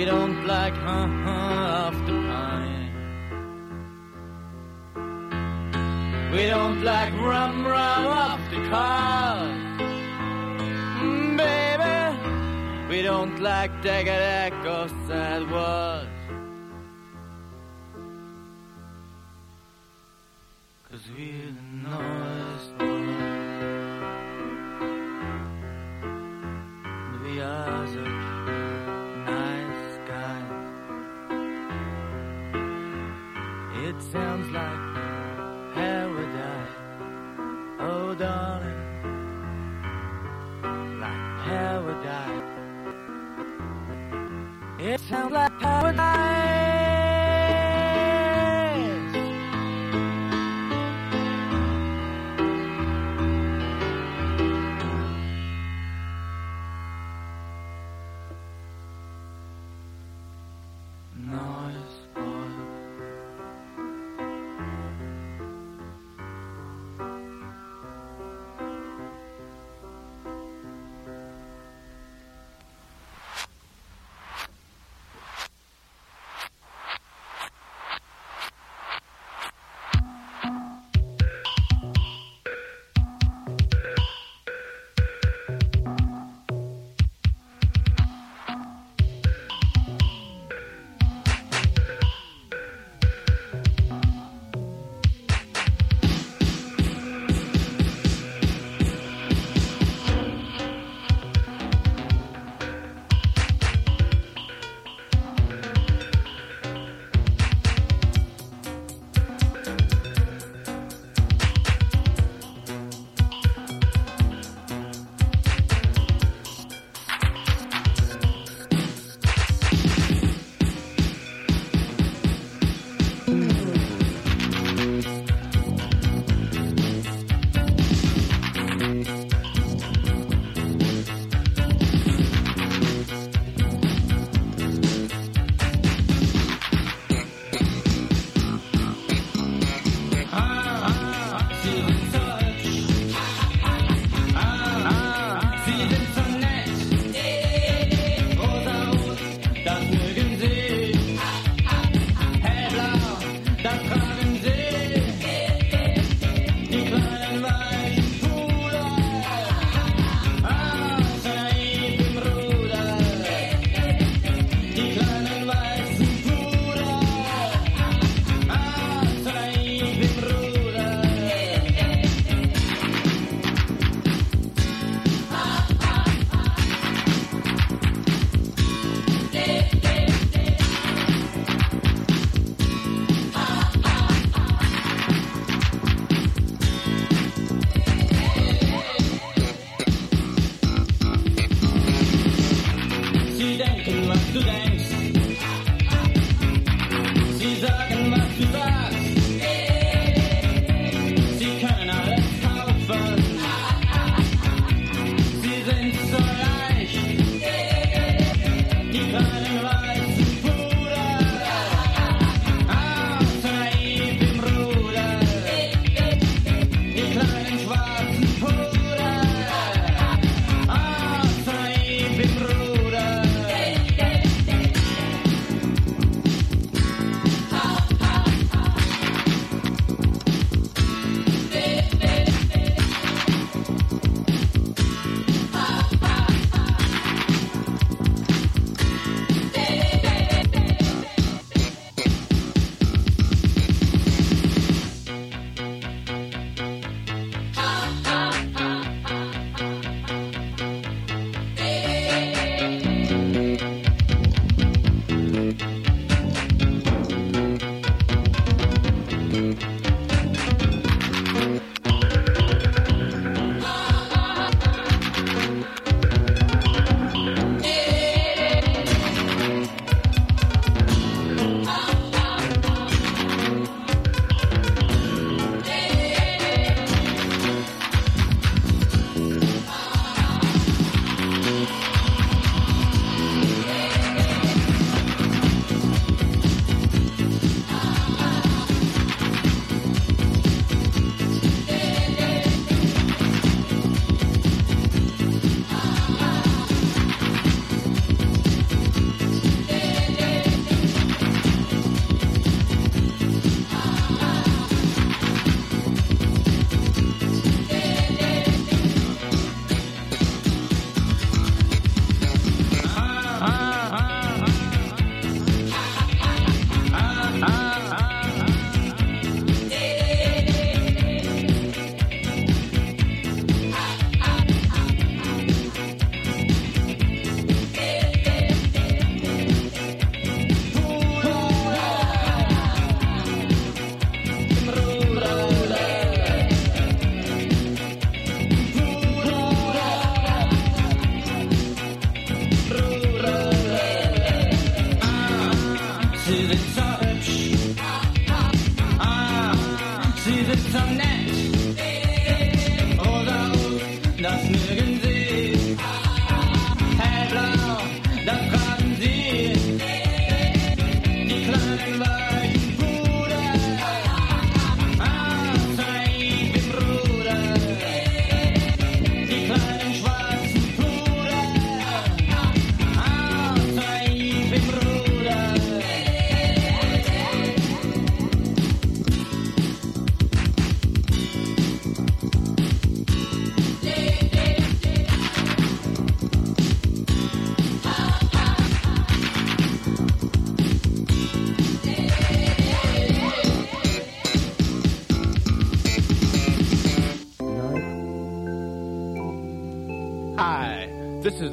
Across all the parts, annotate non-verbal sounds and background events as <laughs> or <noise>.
We don't like huh huh the pine. We don't like rum rum off the car. Mm, baby, we don't like deck or sidewalk. Cause we're the noise. sound like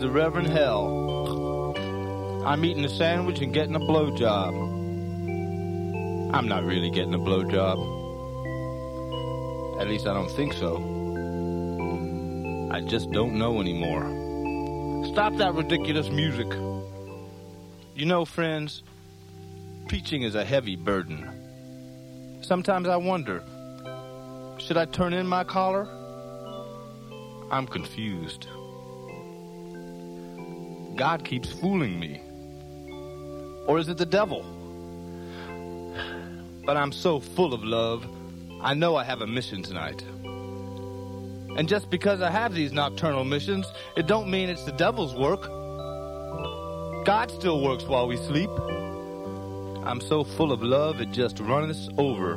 The Reverend Hell. I'm eating a sandwich and getting a blowjob. I'm not really getting a blowjob. At least I don't think so. I just don't know anymore. Stop that ridiculous music. You know, friends, preaching is a heavy burden. Sometimes I wonder should I turn in my collar? I'm confused. God keeps fooling me. Or is it the devil? But I'm so full of love, I know I have a mission tonight. And just because I have these nocturnal missions, it don't mean it's the devil's work. God still works while we sleep. I'm so full of love, it just runs over.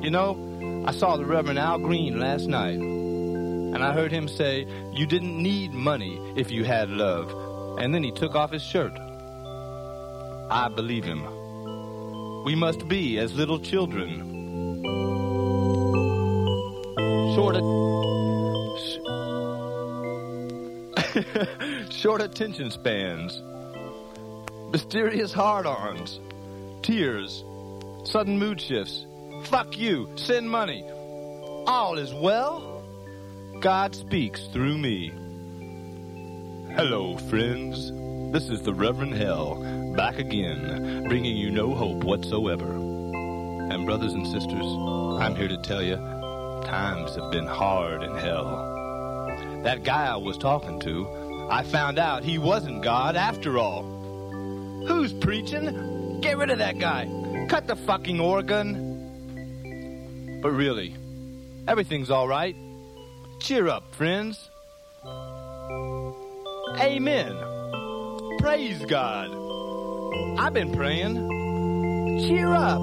You know, I saw the Reverend Al Green last night. And I heard him say, You didn't need money if you had love. And then he took off his shirt. I believe him. We must be as little children. Short, <laughs> short attention spans, mysterious hard-ons, tears, sudden mood shifts. Fuck you, send money. All is well. God speaks through me. Hello, friends. This is the Reverend Hell, back again, bringing you no hope whatsoever. And, brothers and sisters, I'm here to tell you, times have been hard in hell. That guy I was talking to, I found out he wasn't God after all. Who's preaching? Get rid of that guy. Cut the fucking organ. But really, everything's all right. Cheer up, friends. Amen. Praise God. I've been praying. Cheer up.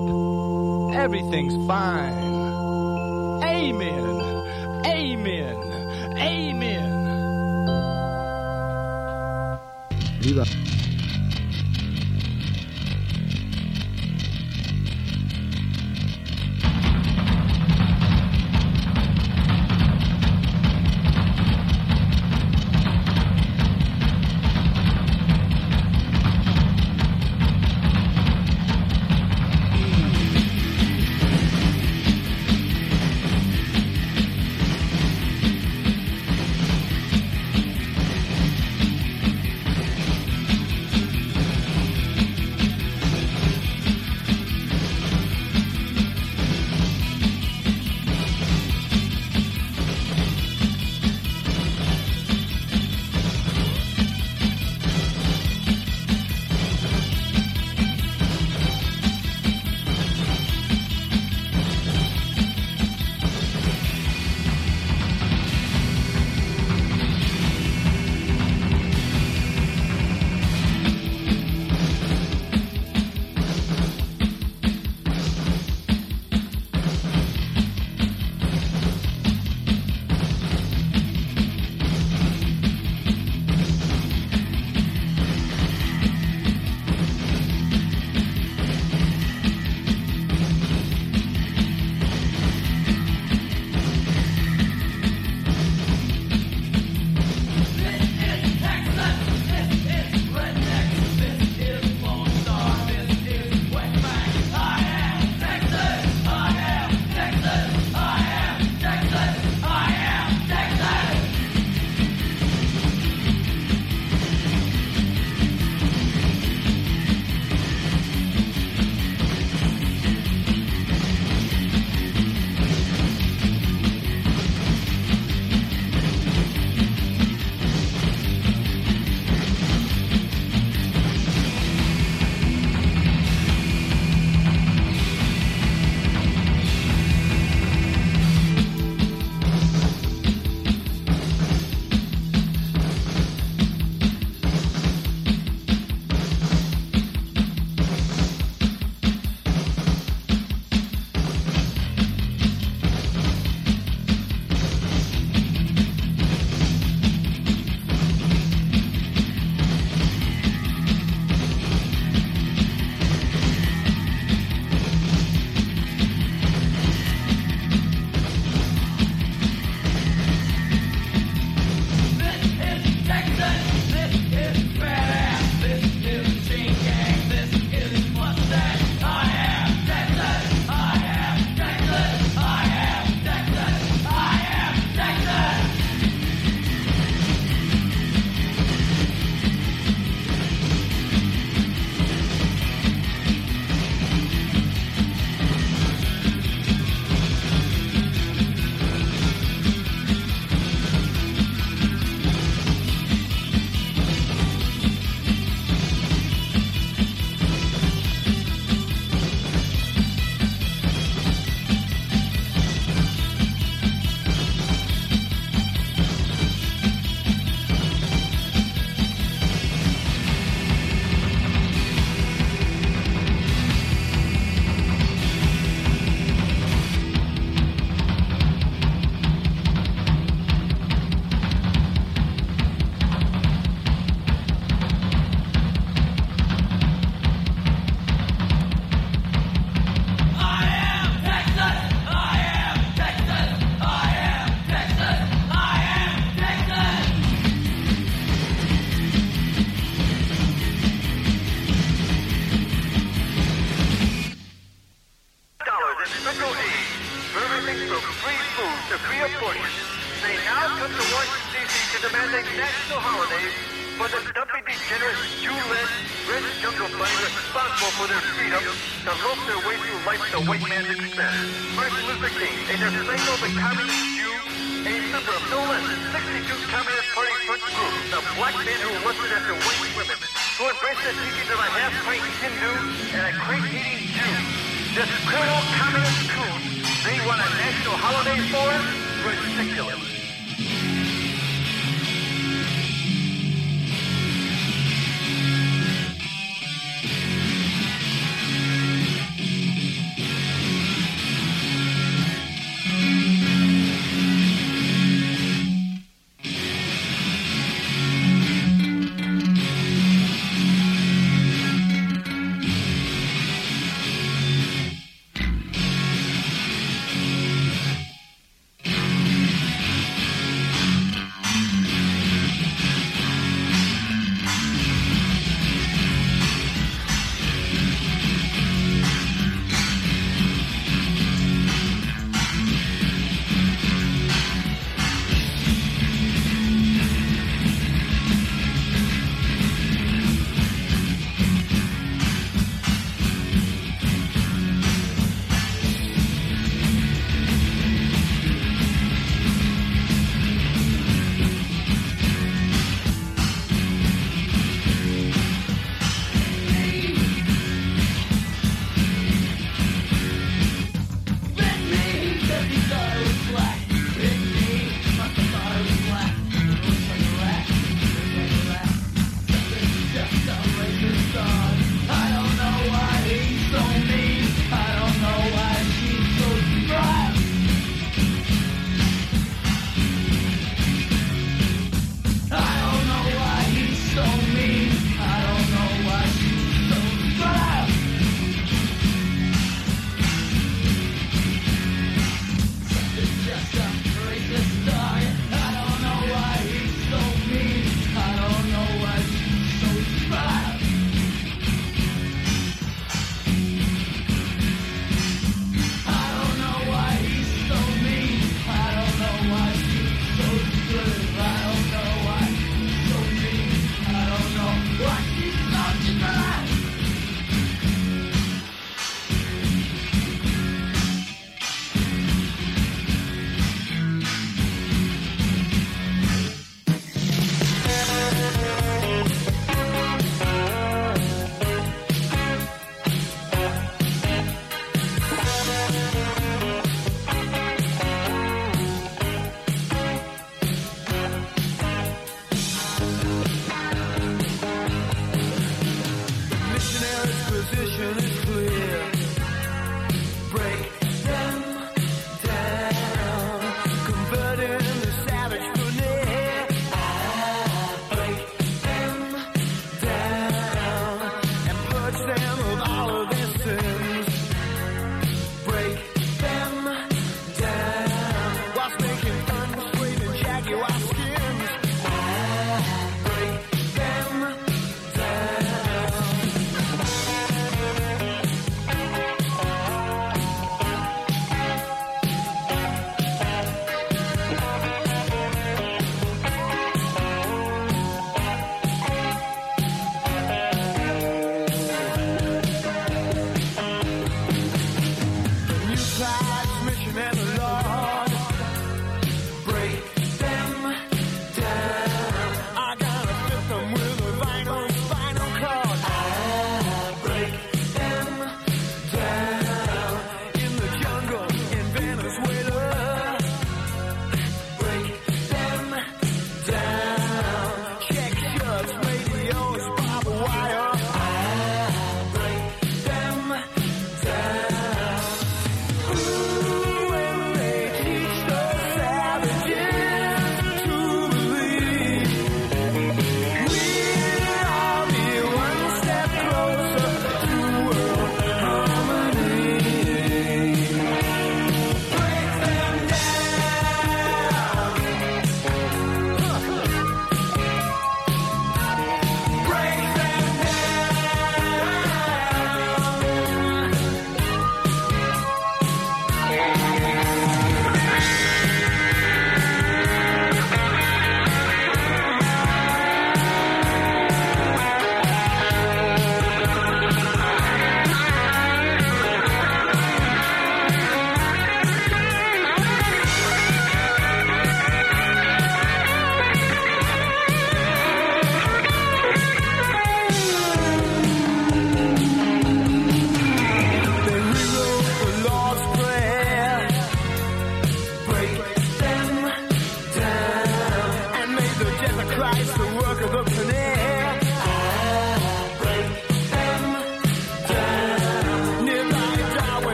Everything's fine. Amen. Amen. Amen. Viva. Way through life the white man's expense. Martin Luther King, a disciple of the communist Jew, a member of no less than 62 Communist Party front groups, the black men who lusted after white women, who embraced the teachings of a half-pint Hindu and a crate-eating Jew. This criminal communist coon they want a national holiday for? Ridiculous. competition is clear.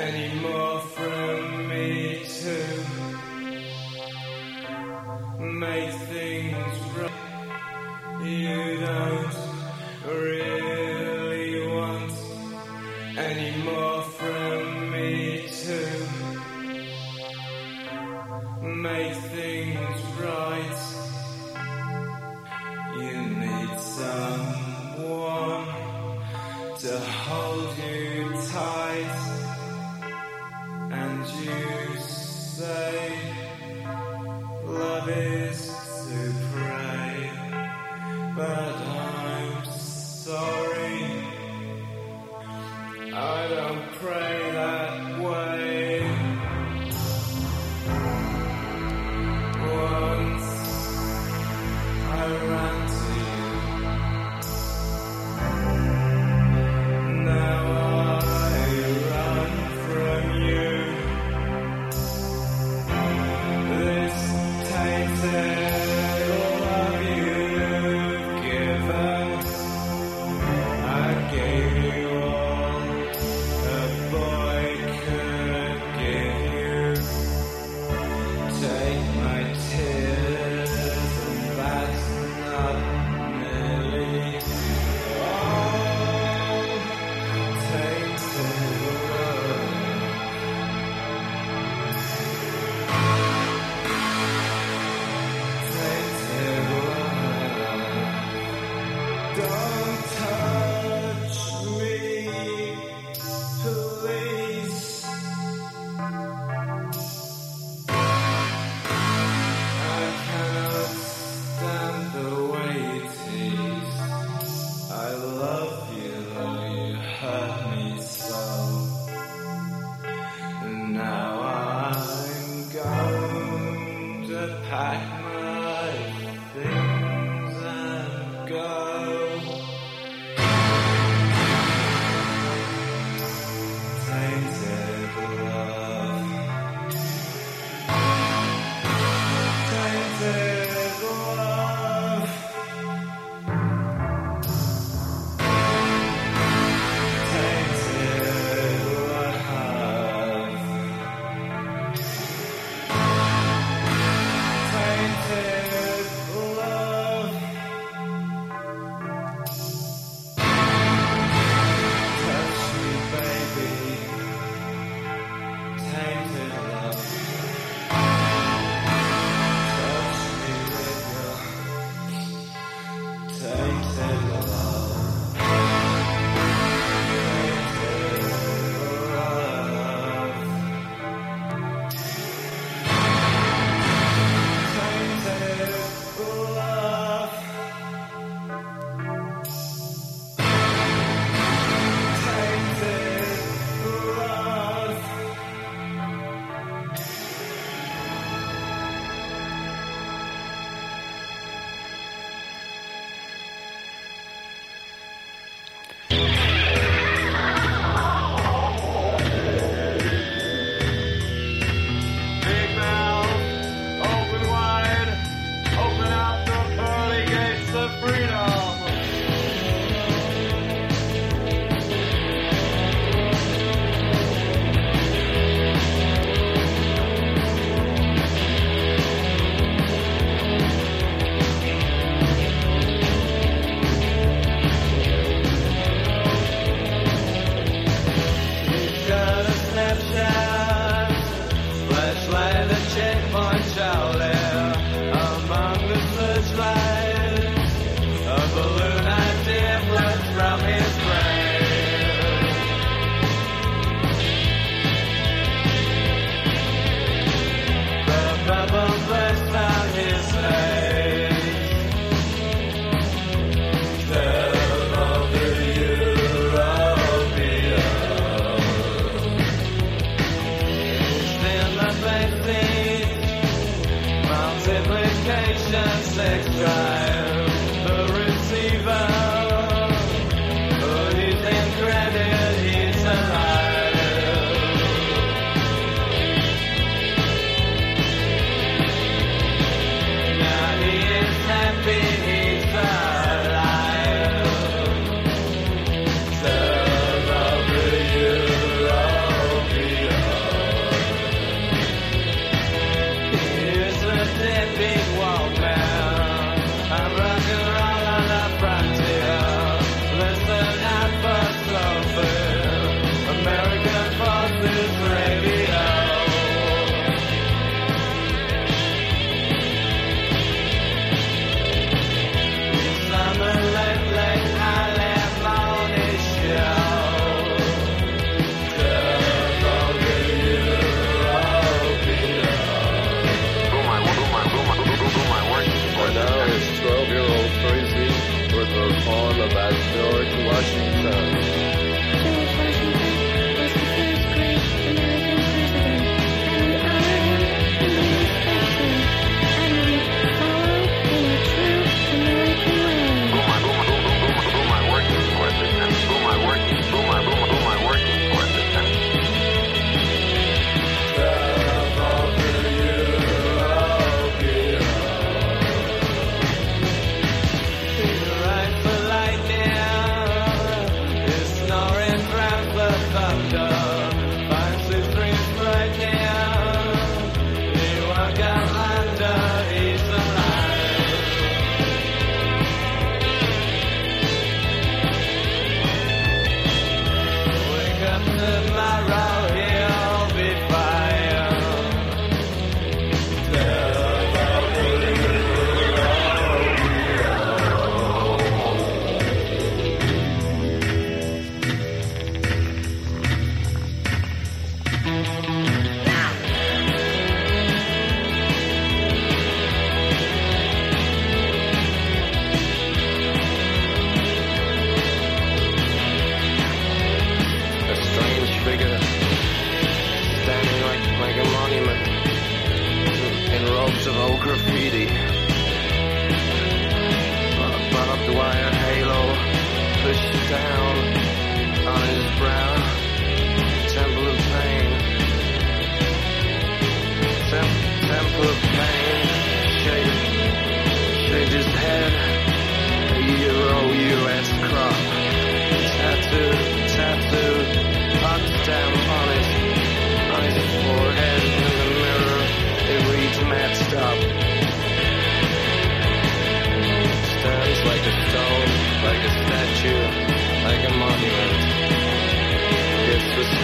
Any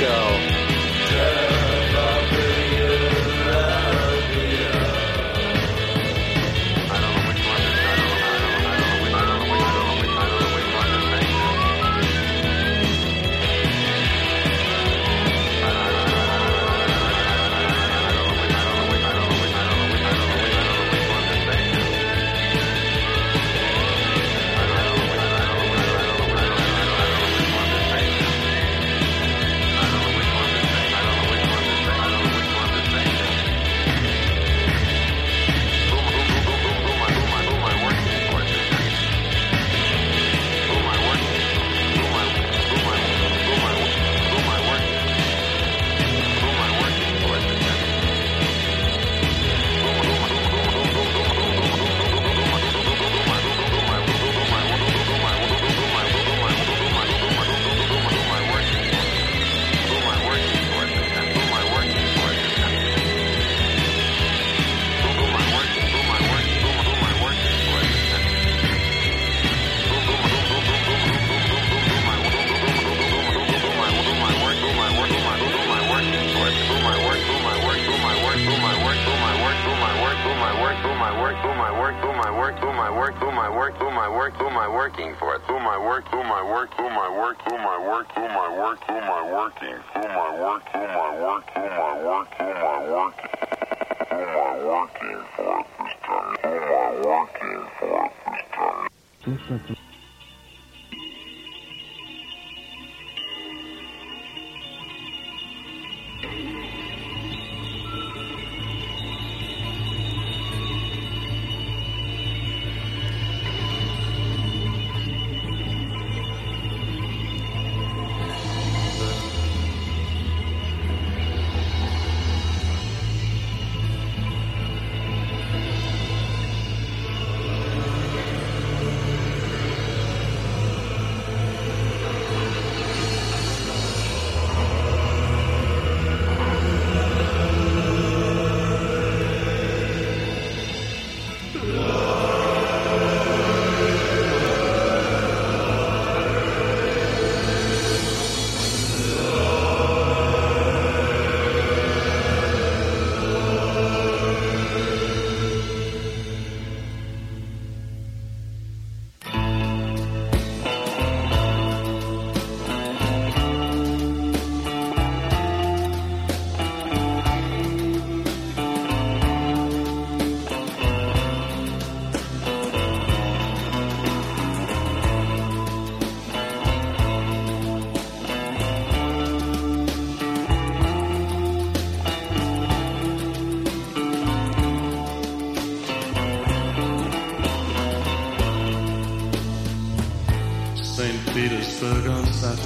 Go. work, who my work, who my work, who my work, who my work, who my working, who my work, who my work, who my work, who my work, who my working for this time, who my working for this time.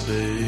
say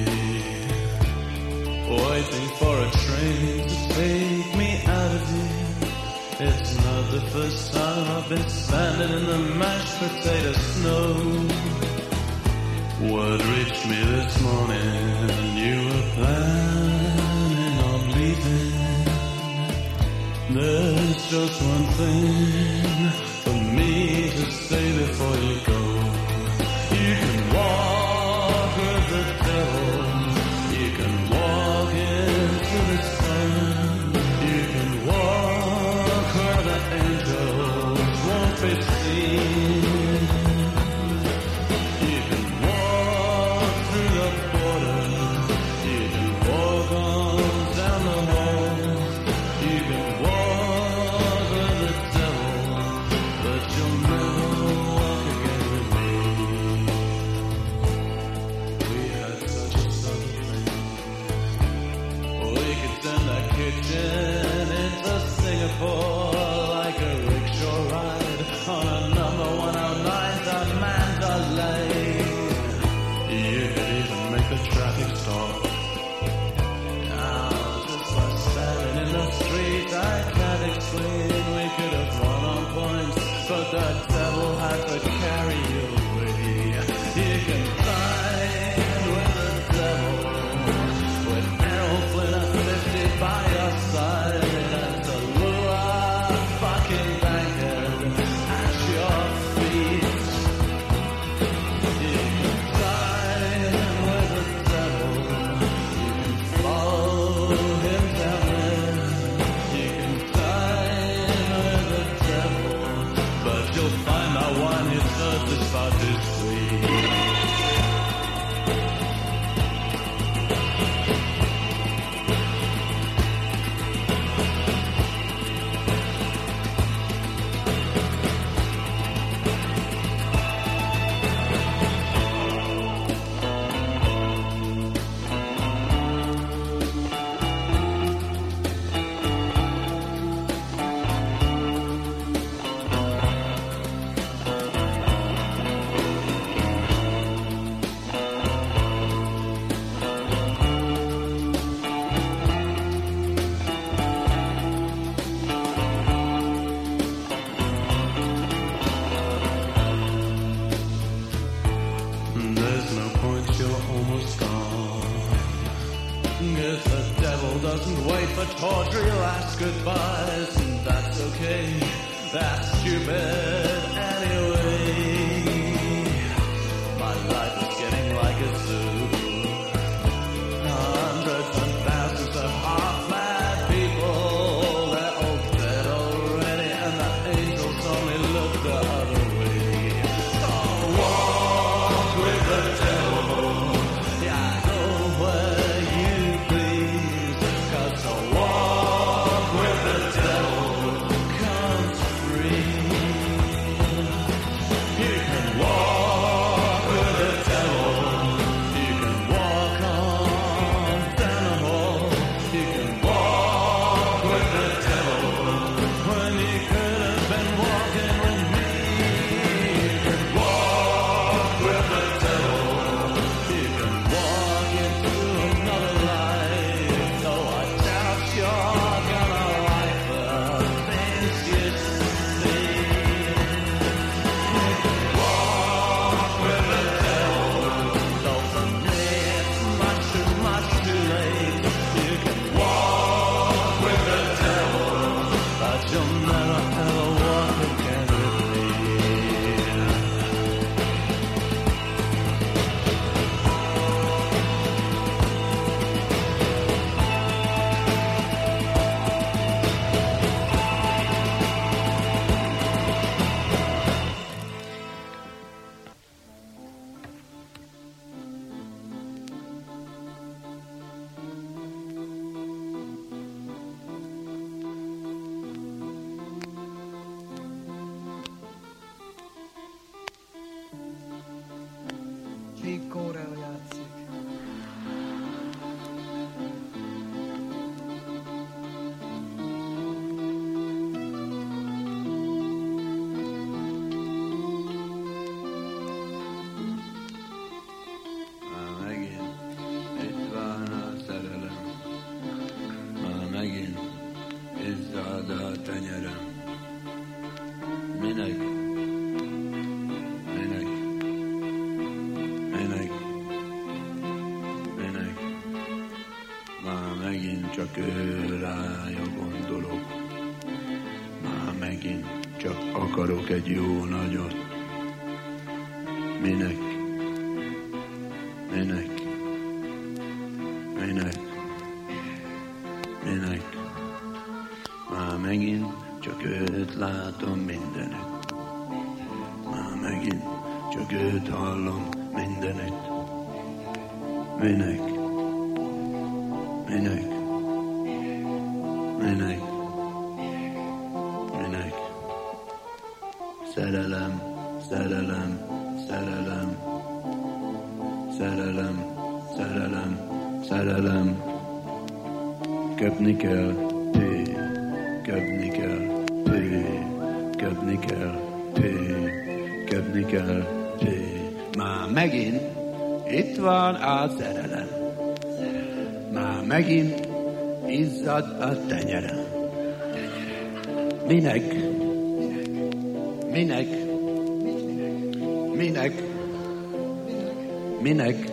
megint csak ő gondolok. Már megint csak akarok egy jó nagyot. Minek? Minek? Minek? Minek? Már megint csak őt látom mindenütt. Már megint csak őt hallom mindenütt. Minek? Minek? Köpni kell, pé, köpni kell, pé, köpni kell, pé, köpni kell, pé. Már megint itt van a szerelem. Már megint izzad a tenyerem. Minek? Minek? Minek? Minek?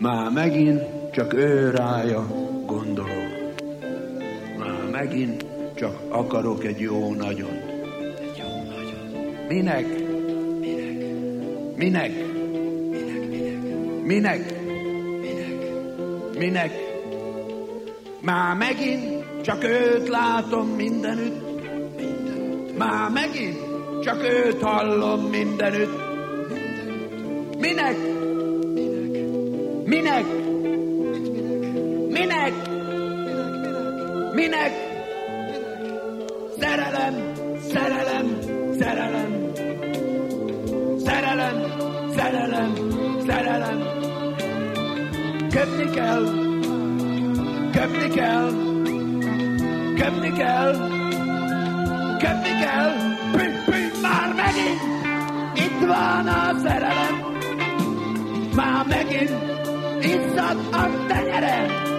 Már megint csak ő rája. Megint csak akarok egy jó nagyot. Egy jó nagyot. Minek? Minek? Minek? Minek? Minek? Már megint csak őt látom mindenütt. Már megint csak őt hallom mindenütt. Minek? Minek? Minek? Minek? Szerelem, Köpni kell, köpni kell, köpni kell, köpni kell. Pü, pü, már megint itt van a szerelem. Már megint izzad a tenyerem.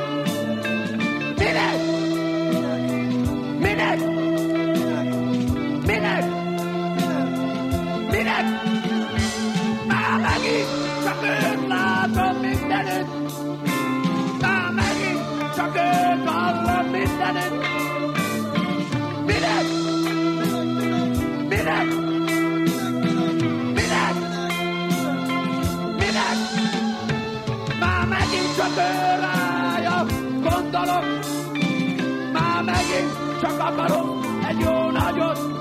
Gondolok, már megint csak akarok egy jó nagyot,